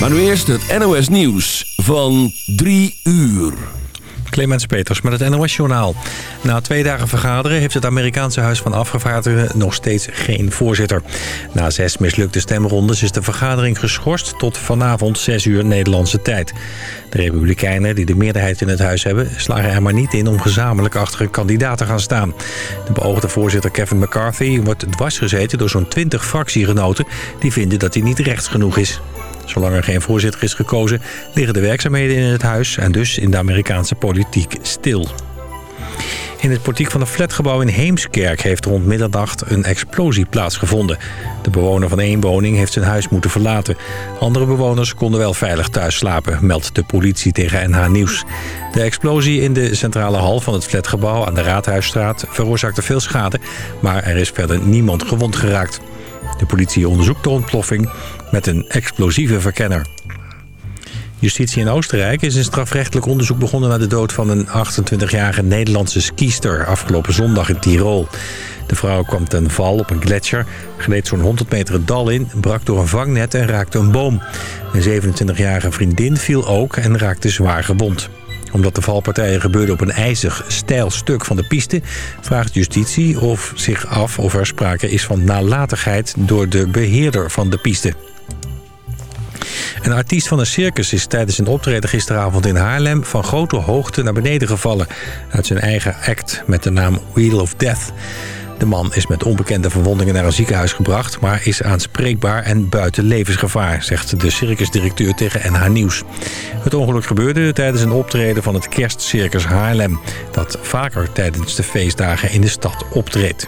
Maar nu eerst het NOS Nieuws van 3 uur. Clemens Peters met het NOS-journaal. Na twee dagen vergaderen heeft het Amerikaanse Huis van Afgevaardigden nog steeds geen voorzitter. Na zes mislukte stemrondes is de vergadering geschorst tot vanavond 6 uur Nederlandse tijd. De Republikeinen die de meerderheid in het huis hebben... slagen er maar niet in om gezamenlijk achter een kandidaat te gaan staan. De beoogde voorzitter Kevin McCarthy wordt dwarsgezeten door zo'n 20 fractiegenoten... die vinden dat hij niet rechts genoeg is. Zolang er geen voorzitter is gekozen, liggen de werkzaamheden in het huis... en dus in de Amerikaanse politiek stil. In het portiek van een flatgebouw in Heemskerk heeft rond middernacht een explosie plaatsgevonden. De bewoner van één woning heeft zijn huis moeten verlaten. Andere bewoners konden wel veilig thuis slapen, meldt de politie tegen NH Nieuws. De explosie in de centrale hal van het flatgebouw aan de Raadhuisstraat veroorzaakte veel schade, maar er is verder niemand gewond geraakt. De politie onderzoekt de ontploffing met een explosieve verkenner. Justitie in Oostenrijk is een strafrechtelijk onderzoek begonnen... naar de dood van een 28-jarige Nederlandse skiester... afgelopen zondag in Tirol. De vrouw kwam ten val op een gletsjer, gleed zo'n 100 meter het dal in... brak door een vangnet en raakte een boom. Een 27-jarige vriendin viel ook en raakte zwaar gewond omdat de valpartijen gebeurden op een ijzig, steil stuk van de piste... vraagt justitie of zich af of er sprake is van nalatigheid... door de beheerder van de piste. Een artiest van een circus is tijdens een optreden gisteravond in Haarlem... van grote hoogte naar beneden gevallen uit zijn eigen act met de naam Wheel of Death... De man is met onbekende verwondingen naar een ziekenhuis gebracht... maar is aanspreekbaar en buiten levensgevaar... zegt de circusdirecteur tegen NH Nieuws. Het ongeluk gebeurde tijdens een optreden van het kerstcircus Haarlem... dat vaker tijdens de feestdagen in de stad optreedt.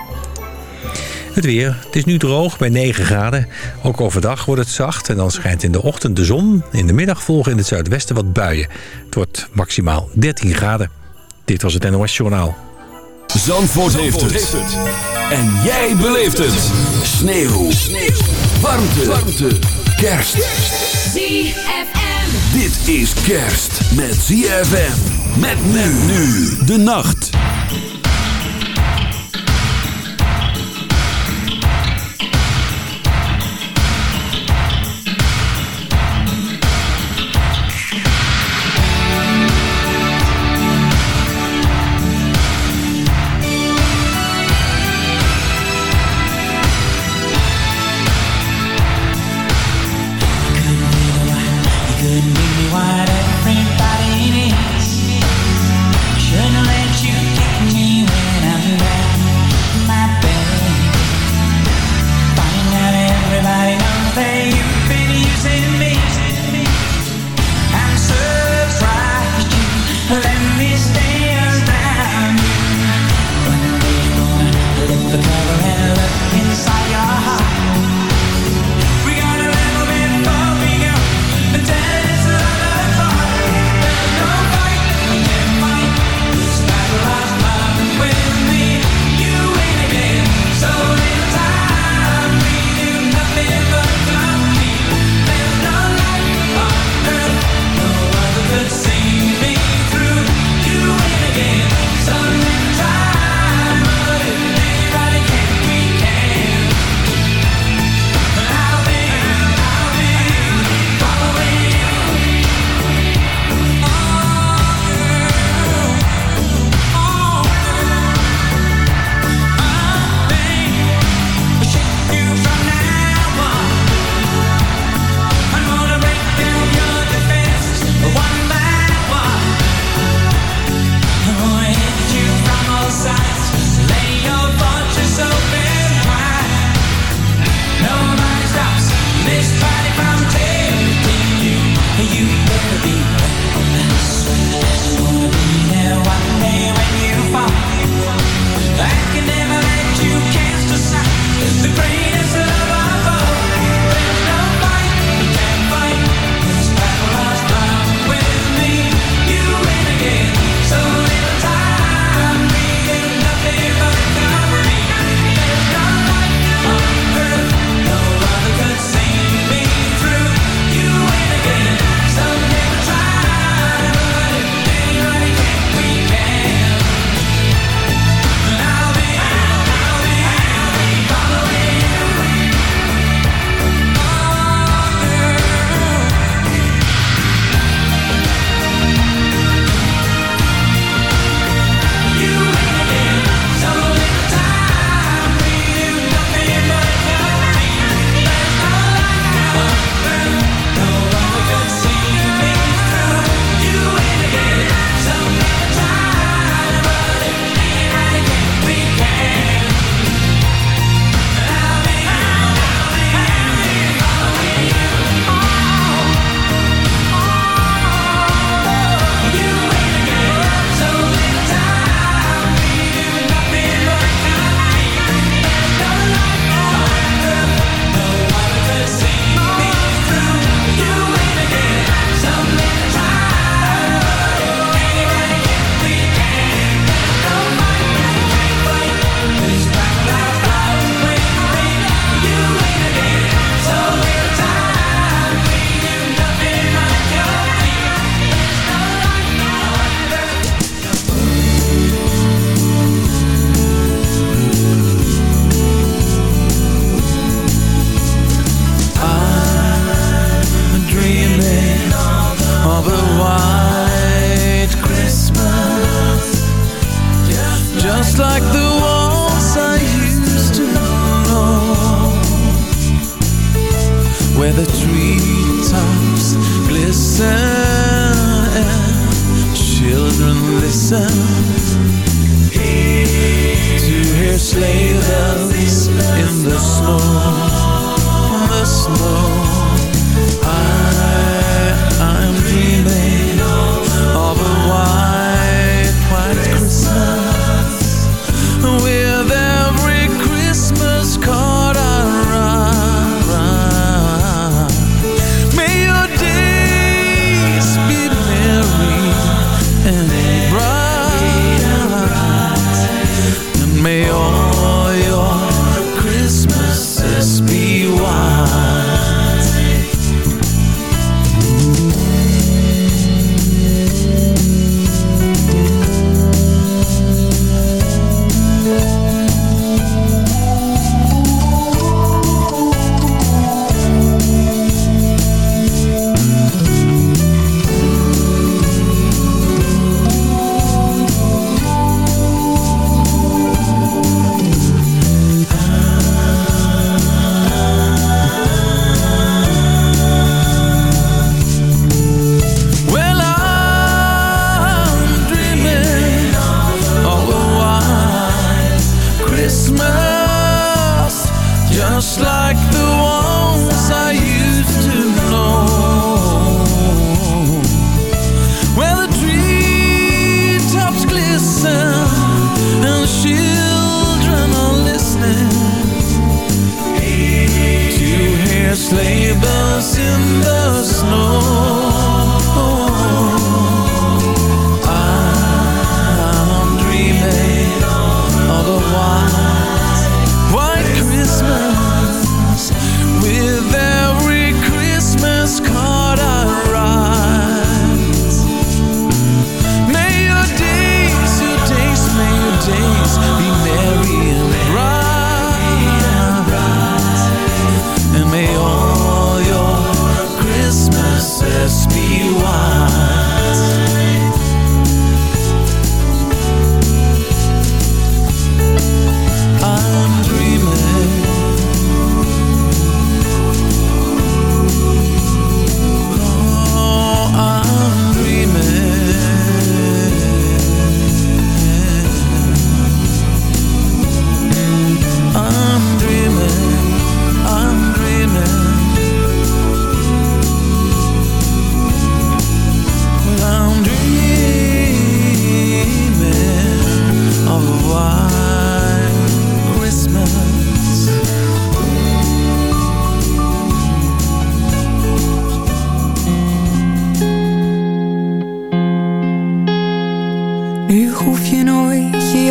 Het weer. Het is nu droog bij 9 graden. Ook overdag wordt het zacht en dan schijnt in de ochtend de zon. In de middag volgen in het zuidwesten wat buien. Het wordt maximaal 13 graden. Dit was het NOS Journaal. Zandvoort, heeft, het. En jij beleeft het. Sneeuw. Sneeuw. Warmte. Warmte. Kerst. ZFM. Dit is kerst met ZFM. Met men nu de nacht.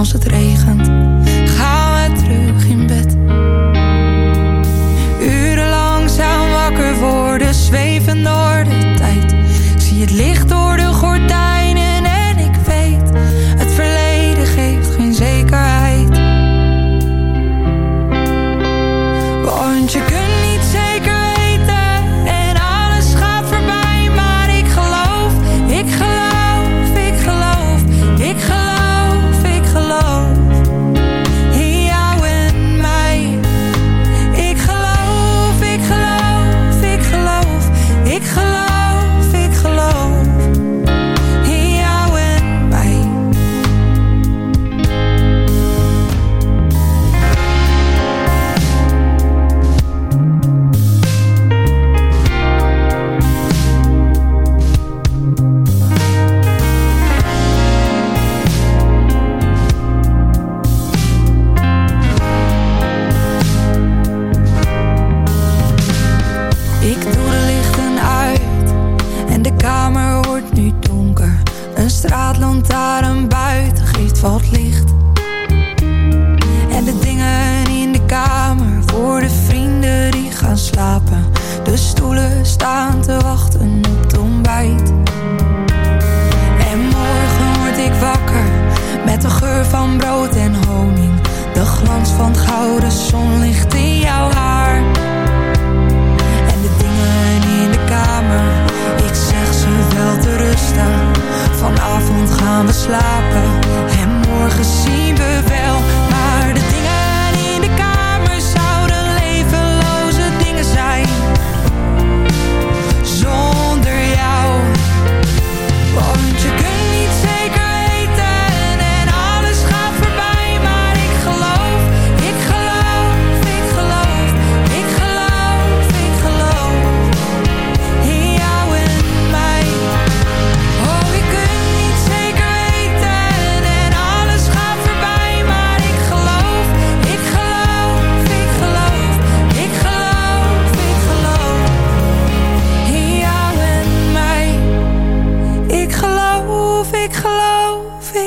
als het regent. Gaan we terug in bed.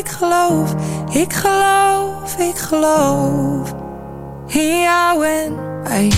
ik geloof, ik geloof, ik geloof in jou en mij.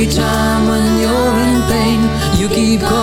every time when you're in pain, you keep going.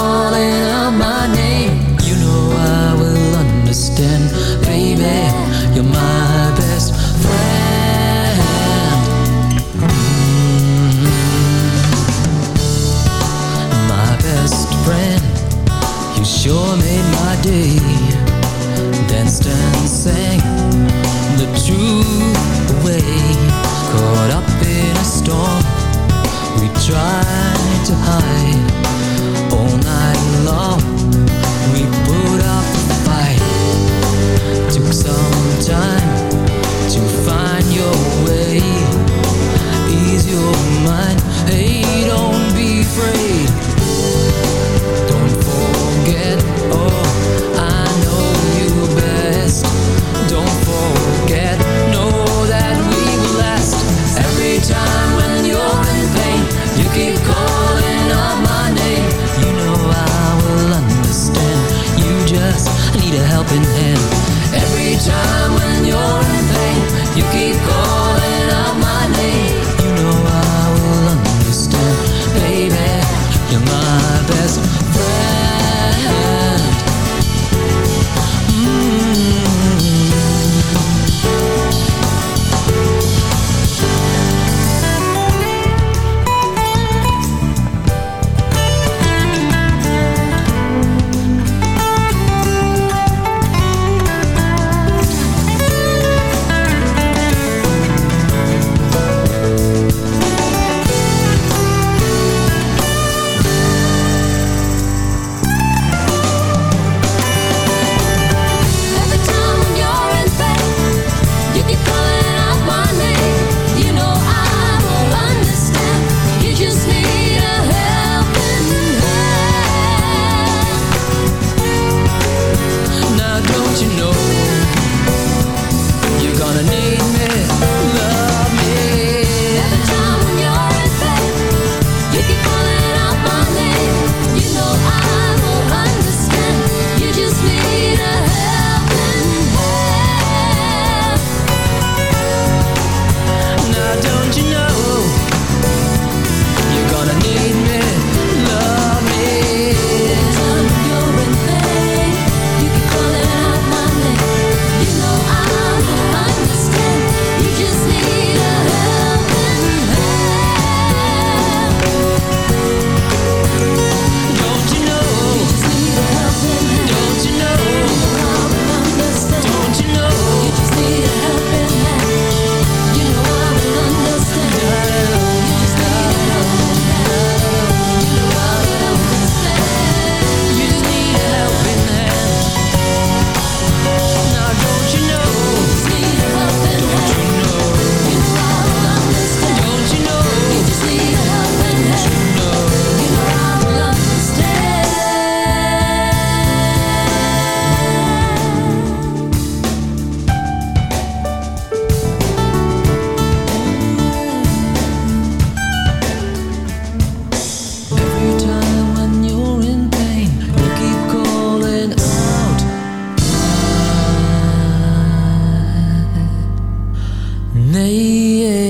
yeah.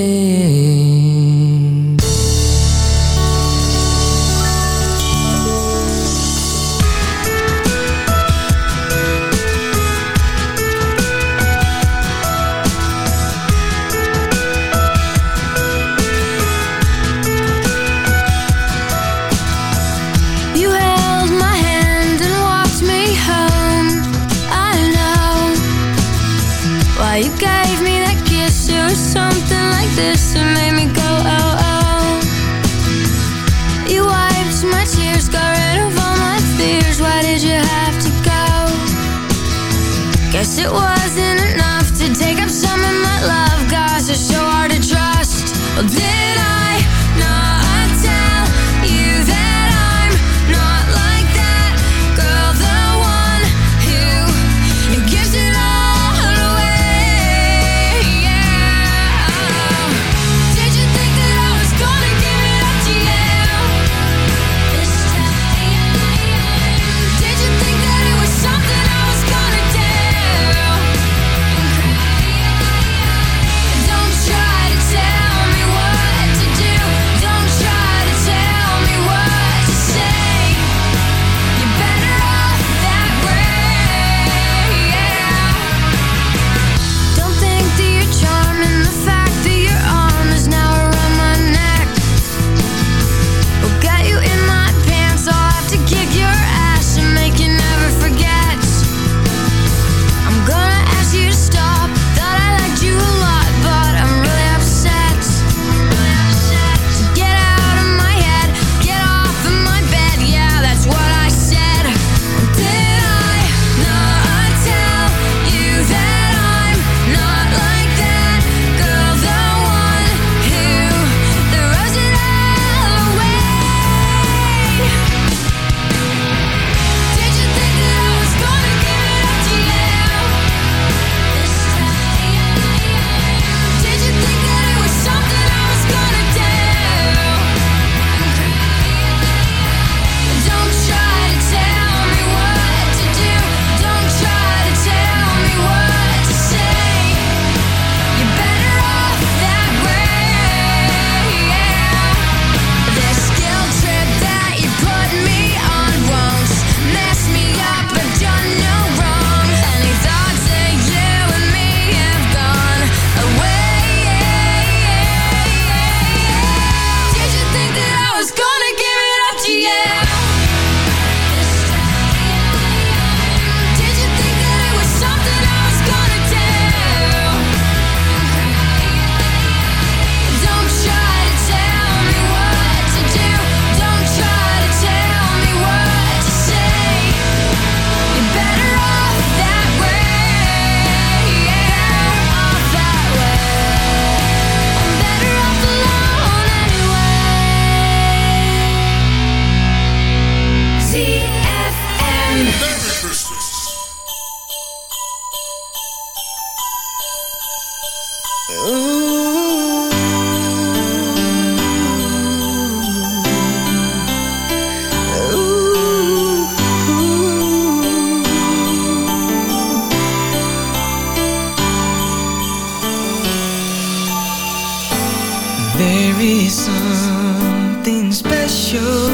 There is something special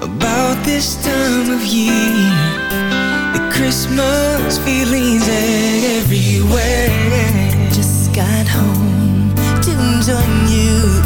about this time of year. The Christmas feelings everywhere. Just got home to join you.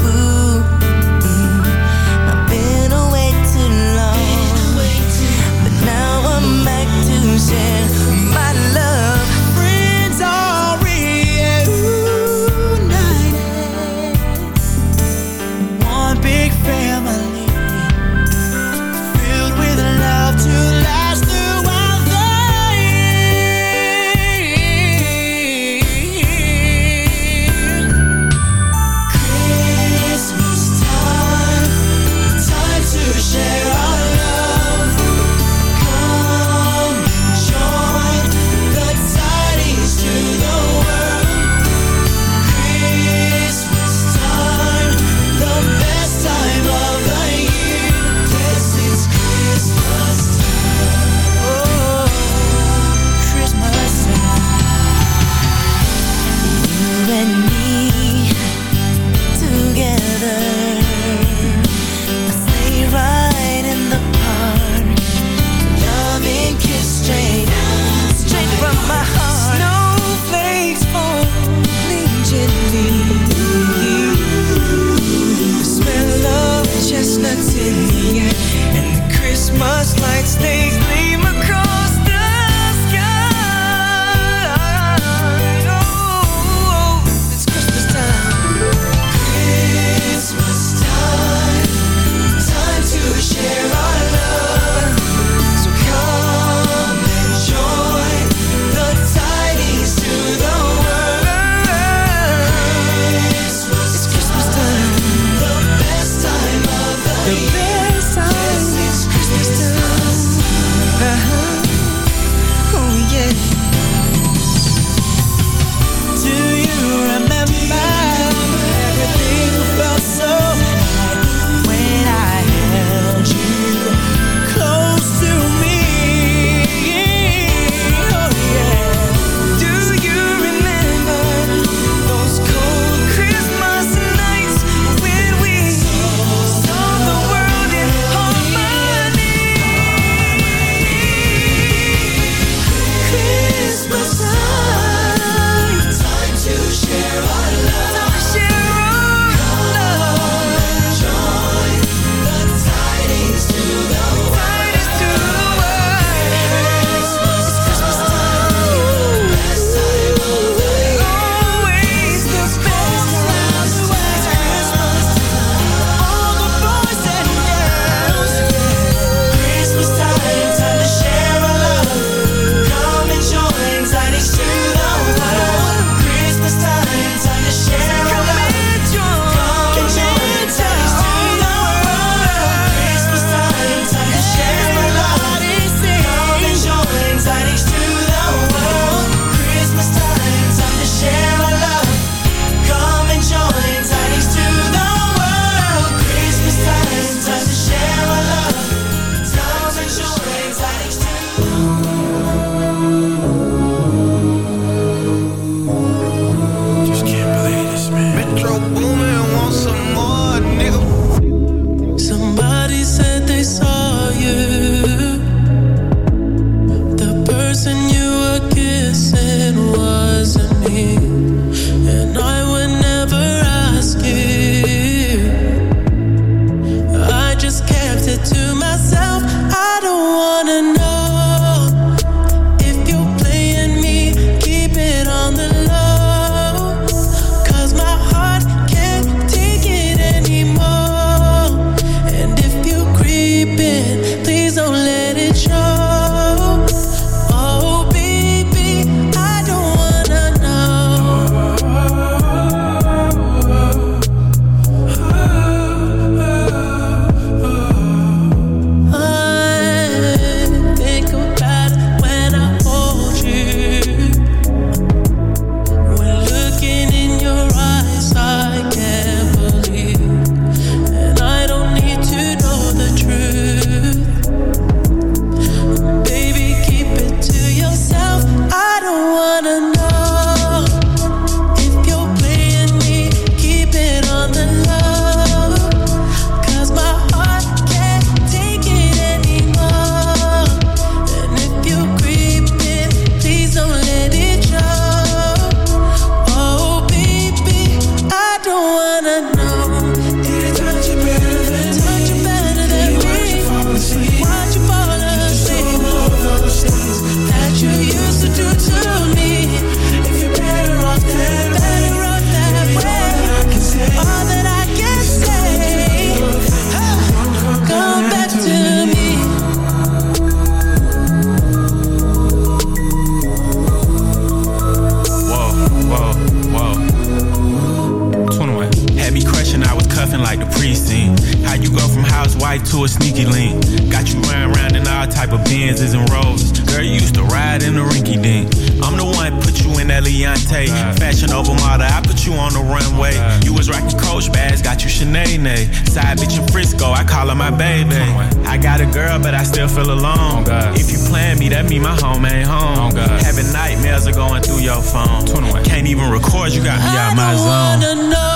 girl, but I still feel alone. Oh, if you plan me, that mean my home ain't home. Oh, Having nightmares are going through your phone. Can't even record, you got me out my zone.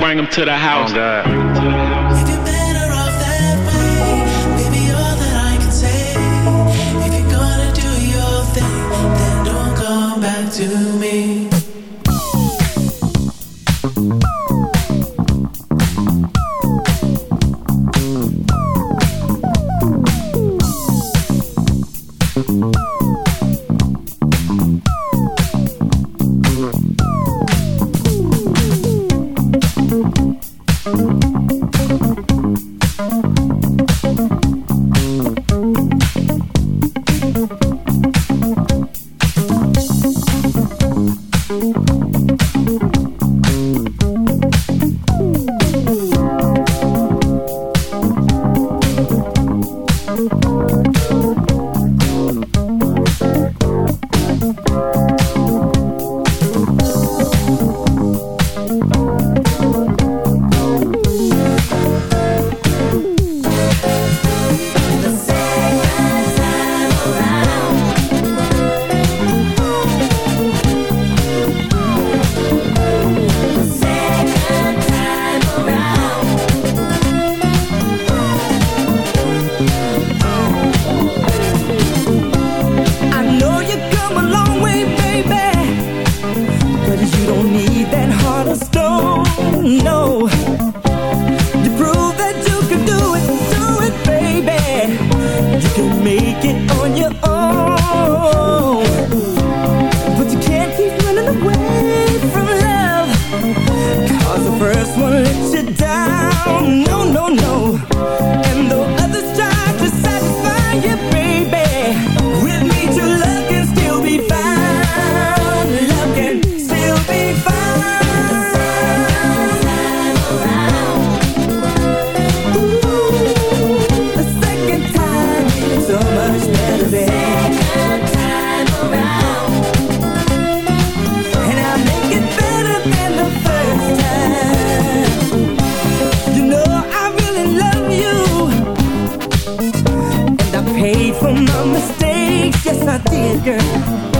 bring them to the house. Oh, a mistake. Yes, I did, girl.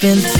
been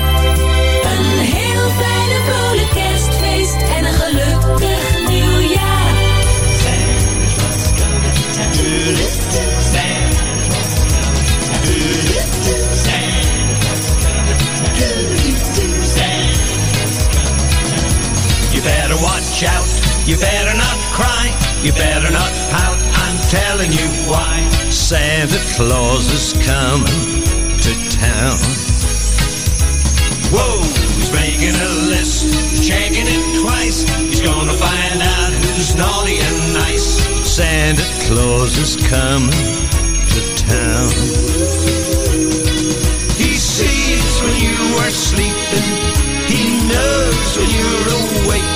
When you're awake.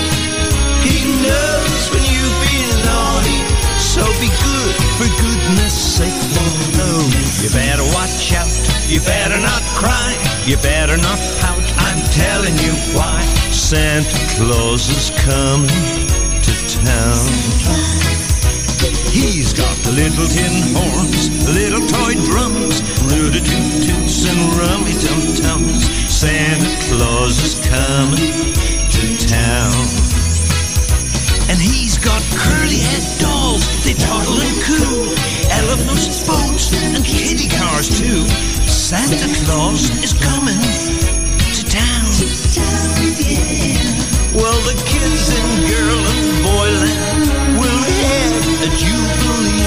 He knows when you've been naughty. So be good for goodness sake. Oh no, you better watch out. You better not cry. You better not pout. I'm telling you why. Santa Claus is coming to town. He's got the little tin horns, little toy drums, rooty toot toots and rummy tum tums. Santa Claus is coming to town. And he's got curly head dolls, they toddle and coo. Elephants, boats, and kitty cars too. Santa Claus is coming to town. Well, the kids in girl and boyland have a jubilee.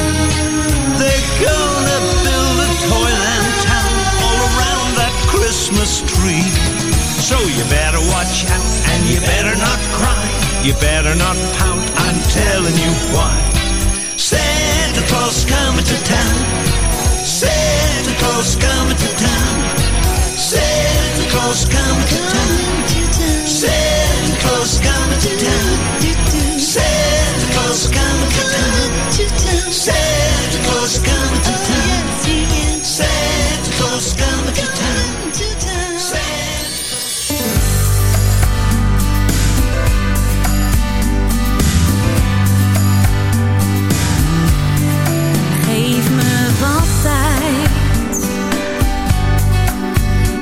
They're gonna build a toyland town all around that Christmas tree. So you better watch out and you better not cry. You better not pout, I'm telling you why. Santa Claus coming to town. Santa Claus coming to town. Santa Claus coming to town. Santa Claus coming to town. Santa Claus coming to town. Santa Claus coming to town. Santa Claus coming to town. Geef me wat tijd.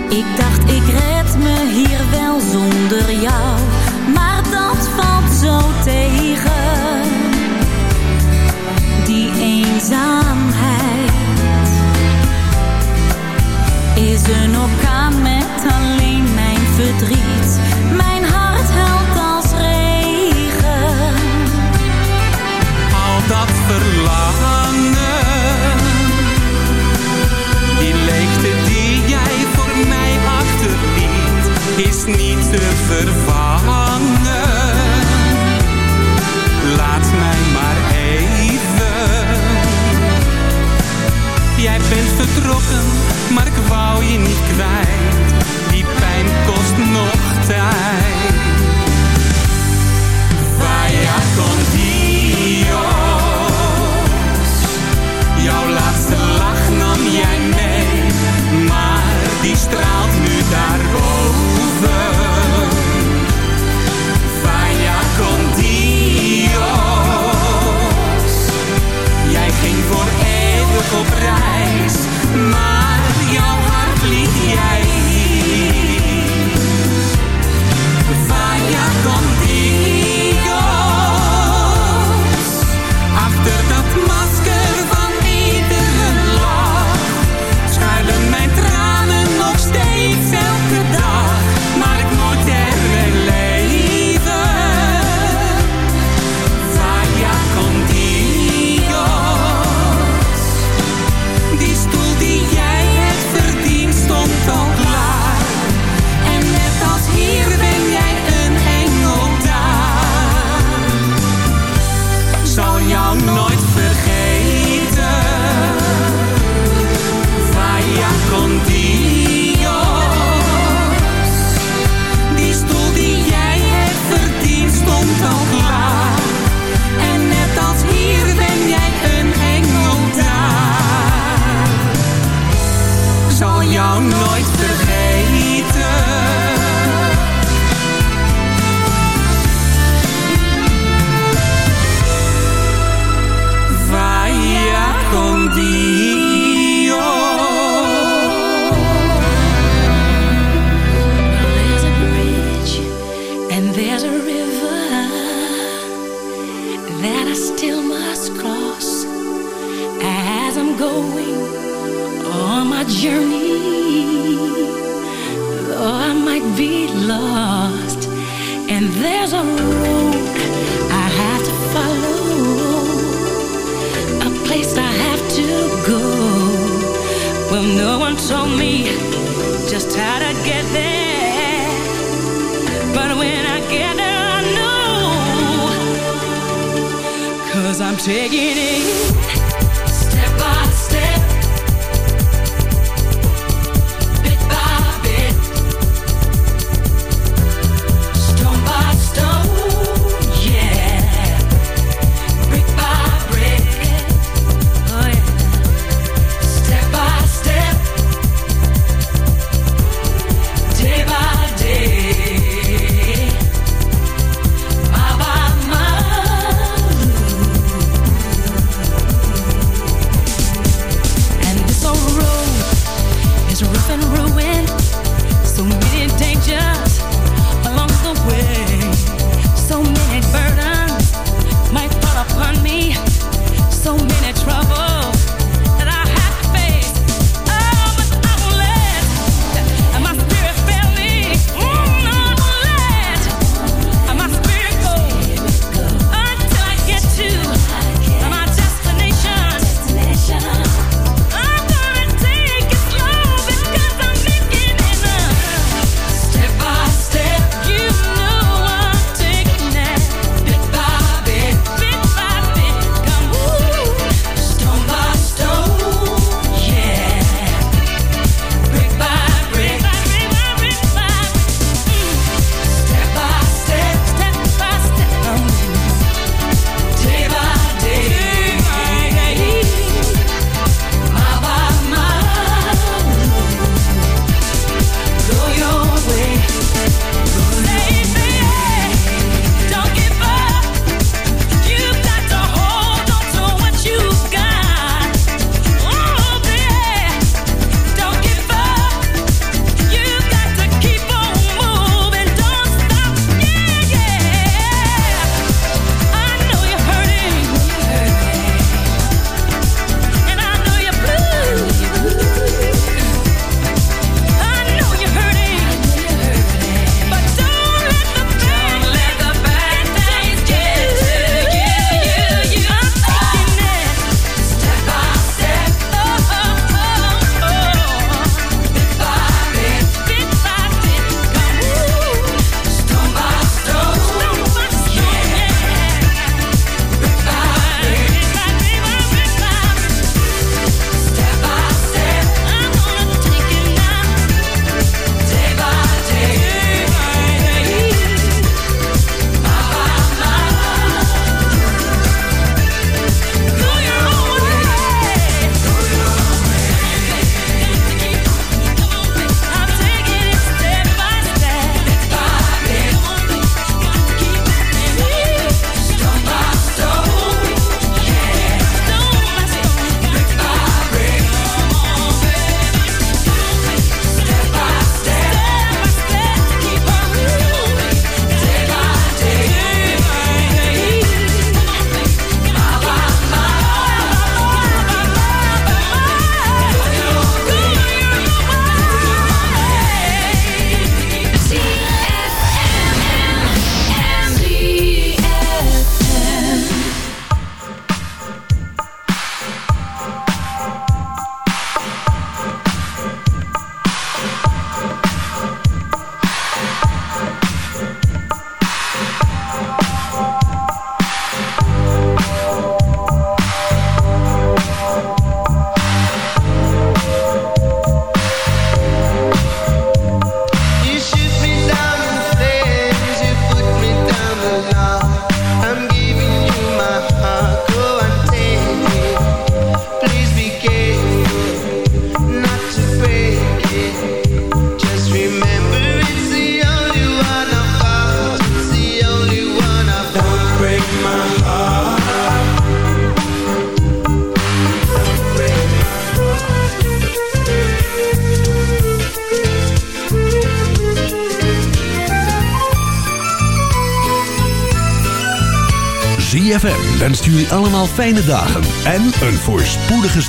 Ik dacht ik red me hier wel zonder jou, fijne dagen en een voorspoedige start.